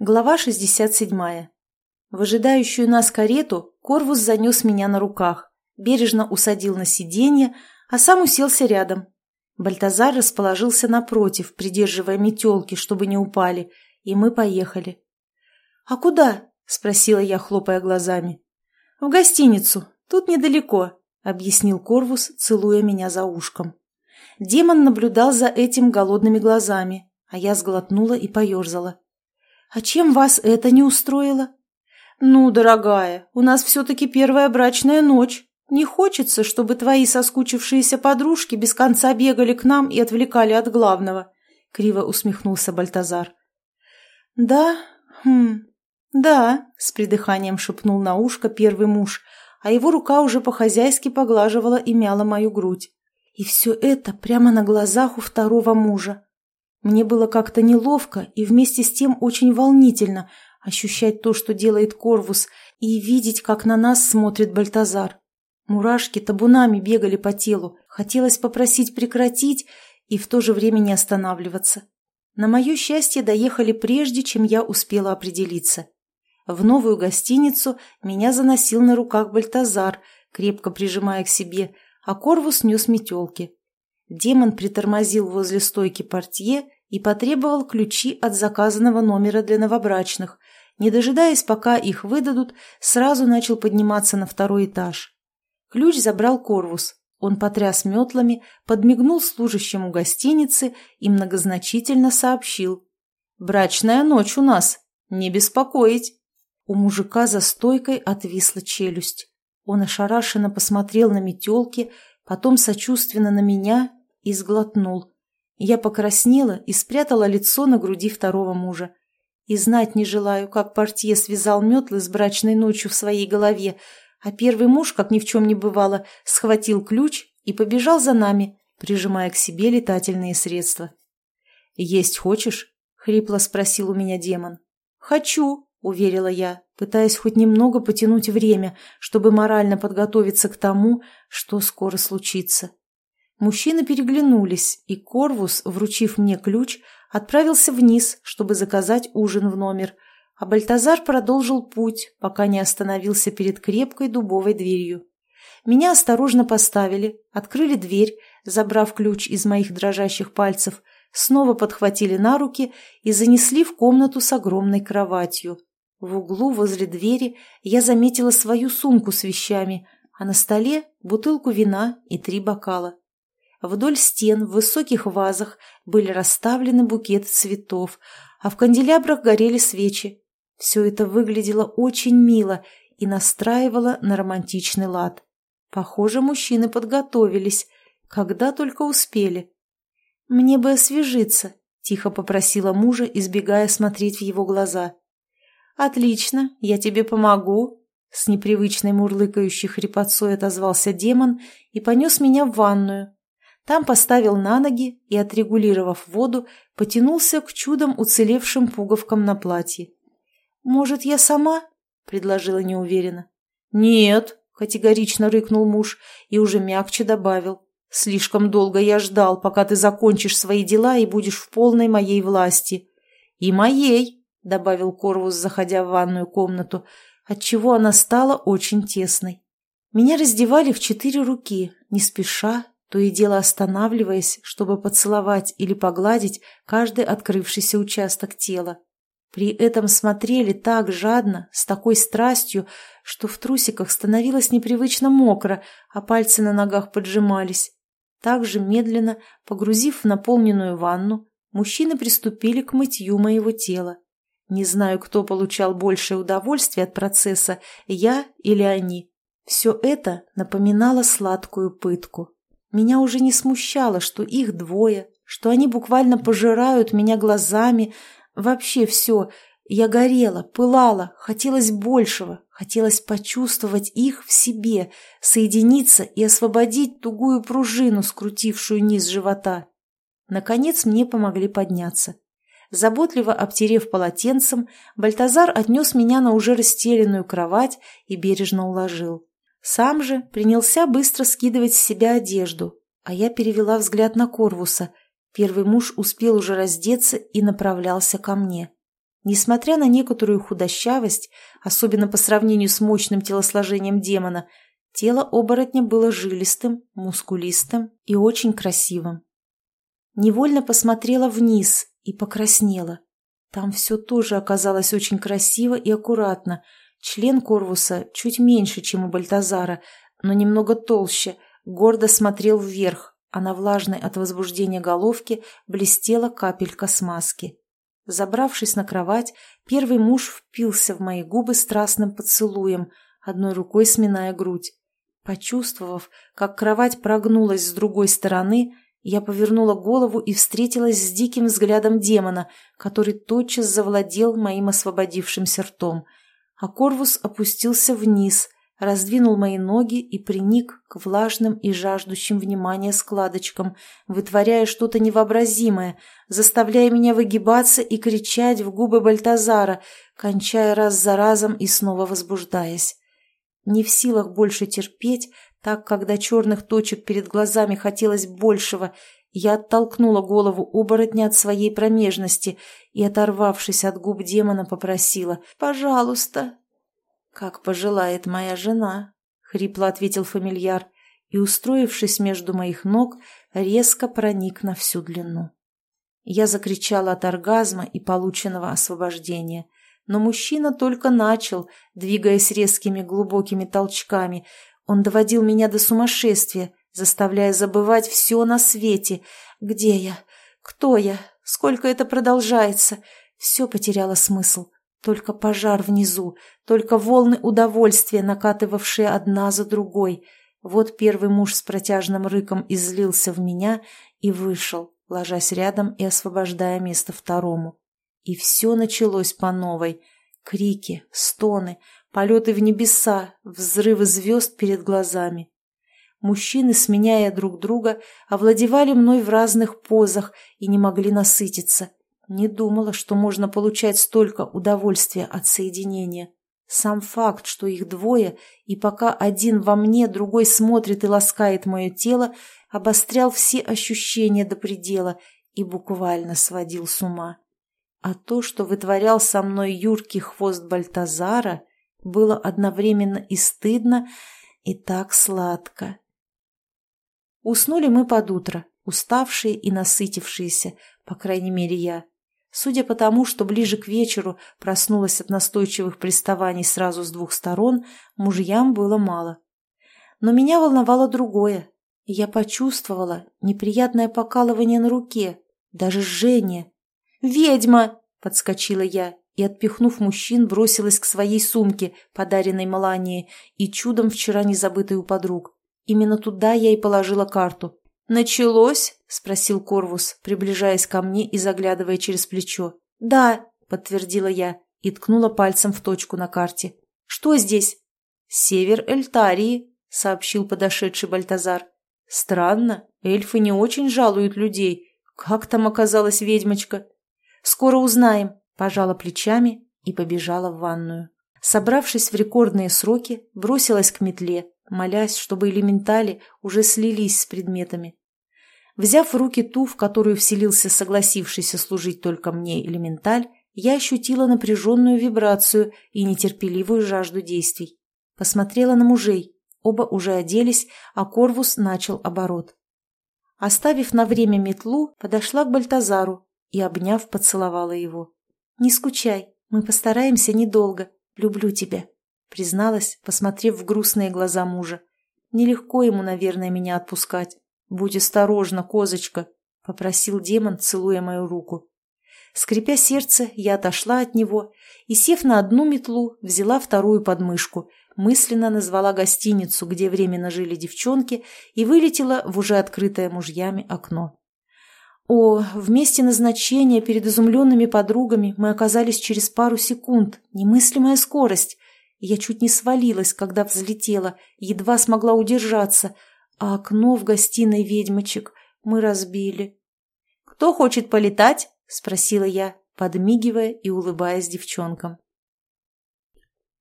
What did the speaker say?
Глава 67. В ожидающую нас карету Корвус занес меня на руках, бережно усадил на сиденье, а сам уселся рядом. Бальтазар расположился напротив, придерживая метелки, чтобы не упали, и мы поехали. «А куда?» – спросила я, хлопая глазами. «В гостиницу. Тут недалеко», – объяснил Корвус, целуя меня за ушком. Демон наблюдал за этим голодными глазами, а я сглотнула и поерзала. «А чем вас это не устроило?» «Ну, дорогая, у нас все-таки первая брачная ночь. Не хочется, чтобы твои соскучившиеся подружки без конца бегали к нам и отвлекали от главного», — криво усмехнулся Бальтазар. «Да, хм, да», — с придыханием шепнул на ушко первый муж, а его рука уже по-хозяйски поглаживала и мяла мою грудь. И все это прямо на глазах у второго мужа. Мне было как-то неловко и вместе с тем очень волнительно ощущать то, что делает Корвус, и видеть, как на нас смотрит Бальтазар. Мурашки табунами бегали по телу, хотелось попросить прекратить и в то же время не останавливаться. На мое счастье доехали прежде, чем я успела определиться. В новую гостиницу меня заносил на руках Бальтазар, крепко прижимая к себе, а Корвус нес метелки. Демон притормозил возле стойки портье и потребовал ключи от заказанного номера для новобрачных. Не дожидаясь, пока их выдадут, сразу начал подниматься на второй этаж. Ключ забрал Корвус. Он потряс метлами, подмигнул служащему гостиницы и многозначительно сообщил. «Брачная ночь у нас. Не беспокоить». У мужика за стойкой отвисла челюсть. Он ошарашенно посмотрел на метелки, потом сочувственно на меня и сглотнул. Я покраснела и спрятала лицо на груди второго мужа. И знать не желаю, как портье связал метлы с брачной ночью в своей голове, а первый муж, как ни в чем не бывало, схватил ключ и побежал за нами, прижимая к себе летательные средства. «Есть хочешь?» — хрипло спросил у меня демон. «Хочу», — уверила я, пытаясь хоть немного потянуть время, чтобы морально подготовиться к тому, что скоро случится. Мужчины переглянулись, и Корвус, вручив мне ключ, отправился вниз, чтобы заказать ужин в номер, а Бальтазар продолжил путь, пока не остановился перед крепкой дубовой дверью. Меня осторожно поставили, открыли дверь, забрав ключ из моих дрожащих пальцев, снова подхватили на руки и занесли в комнату с огромной кроватью. В углу возле двери я заметила свою сумку с вещами, а на столе бутылку вина и три бокала. Вдоль стен в высоких вазах были расставлены букеты цветов, а в канделябрах горели свечи. Все это выглядело очень мило и настраивало на романтичный лад. Похоже, мужчины подготовились, когда только успели. «Мне бы освежиться», — тихо попросила мужа, избегая смотреть в его глаза. «Отлично, я тебе помогу», — с непривычной мурлыкающей хрипотцой отозвался демон и понес меня в ванную, там поставил на ноги и, отрегулировав воду, потянулся к чудом уцелевшим пуговкам на платье. «Может, я сама?» — предложила неуверенно. «Нет», — категорично рыкнул муж и уже мягче добавил. «Слишком долго я ждал, пока ты закончишь свои дела и будешь в полной моей власти». «И моей», — добавил Корвус, заходя в ванную комнату, отчего она стала очень тесной. Меня раздевали в четыре руки, не спеша, то и дело останавливаясь, чтобы поцеловать или погладить каждый открывшийся участок тела. При этом смотрели так жадно, с такой страстью, что в трусиках становилось непривычно мокро, а пальцы на ногах поджимались. Также медленно, погрузив в наполненную ванну, мужчины приступили к мытью моего тела. Не знаю, кто получал большее удовольствие от процесса, я или они. Все это напоминало сладкую пытку. Меня уже не смущало, что их двое, что они буквально пожирают меня глазами. Вообще все. Я горела, пылала, хотелось большего, хотелось почувствовать их в себе, соединиться и освободить тугую пружину, скрутившую низ живота. Наконец мне помогли подняться. Заботливо обтерев полотенцем, Бальтазар отнес меня на уже расстеленную кровать и бережно уложил. Сам же принялся быстро скидывать с себя одежду, а я перевела взгляд на Корвуса. Первый муж успел уже раздеться и направлялся ко мне. Несмотря на некоторую худощавость, особенно по сравнению с мощным телосложением демона, тело оборотня было жилистым, мускулистым и очень красивым. Невольно посмотрела вниз и покраснела. Там все тоже оказалось очень красиво и аккуратно. Член Корвуса чуть меньше, чем у Бальтазара, но немного толще, гордо смотрел вверх, а на влажной от возбуждения головке блестела капелька смазки. Забравшись на кровать, первый муж впился в мои губы страстным поцелуем, одной рукой сминая грудь. Почувствовав, как кровать прогнулась с другой стороны, я повернула голову и встретилась с диким взглядом демона, который тотчас завладел моим освободившимся ртом. А Корвус опустился вниз, раздвинул мои ноги и приник к влажным и жаждущим внимания складочкам, вытворяя что-то невообразимое, заставляя меня выгибаться и кричать в губы Бальтазара, кончая раз за разом и снова возбуждаясь. Не в силах больше терпеть, так до черных точек перед глазами хотелось большего, я оттолкнула голову оборотня от своей промежности и, оторвавшись от губ демона, попросила «Пожалуйста, «Как пожелает моя жена», — хрипло ответил фамильяр и, устроившись между моих ног, резко проник на всю длину. Я закричала от оргазма и полученного освобождения, но мужчина только начал, двигаясь резкими глубокими толчками. Он доводил меня до сумасшествия, заставляя забывать все на свете. Где я? Кто я? Сколько это продолжается? Все потеряло смысл. Только пожар внизу, только волны удовольствия, накатывавшие одна за другой. Вот первый муж с протяжным рыком излился в меня и вышел, ложась рядом и освобождая место второму. И все началось по новой. Крики, стоны, полеты в небеса, взрывы звезд перед глазами. Мужчины, сменяя друг друга, овладевали мной в разных позах и не могли насытиться – не думала, что можно получать столько удовольствия от соединения. Сам факт, что их двое, и пока один во мне, другой смотрит и ласкает мое тело, обострял все ощущения до предела и буквально сводил с ума. А то, что вытворял со мной юркий хвост Бальтазара, было одновременно и стыдно, и так сладко. Уснули мы под утро, уставшие и насытившиеся, по крайней мере я. Судя по тому, что ближе к вечеру проснулась от настойчивых приставаний сразу с двух сторон, мужьям было мало. Но меня волновало другое. Я почувствовала неприятное покалывание на руке, даже жжение. «Ведьма!» – подскочила я и, отпихнув мужчин, бросилась к своей сумке, подаренной Малании, и чудом вчера не забытой у подруг. Именно туда я и положила карту. «Началось?» — спросил Корвус, приближаясь ко мне и заглядывая через плечо. «Да», — подтвердила я и ткнула пальцем в точку на карте. «Что здесь?» «Север Эльтарии», — сообщил подошедший Бальтазар. «Странно, эльфы не очень жалуют людей. Как там оказалась ведьмочка?» «Скоро узнаем», — пожала плечами и побежала в ванную. Собравшись в рекордные сроки, бросилась к метле, молясь, чтобы элементали уже слились с предметами. Взяв в руки ту, в которую вселился согласившийся служить только мне элементаль, я ощутила напряженную вибрацию и нетерпеливую жажду действий. Посмотрела на мужей. Оба уже оделись, а Корвус начал оборот. Оставив на время метлу, подошла к Бальтазару и, обняв, поцеловала его. «Не скучай, мы постараемся недолго. Люблю тебя», — призналась, посмотрев в грустные глаза мужа. «Нелегко ему, наверное, меня отпускать. Будь осторожна, козочка», — попросил демон, целуя мою руку. Скрипя сердце, я отошла от него и, сев на одну метлу, взяла вторую подмышку, мысленно назвала гостиницу, где временно жили девчонки, и вылетела в уже открытое мужьями окно. О, в месте назначения перед изумленными подругами мы оказались через пару секунд. Немыслимая скорость. Я чуть не свалилась, когда взлетела, едва смогла удержаться, а окно в гостиной ведьмочек мы разбили. «Кто хочет полетать?» — спросила я, подмигивая и улыбаясь девчонкам.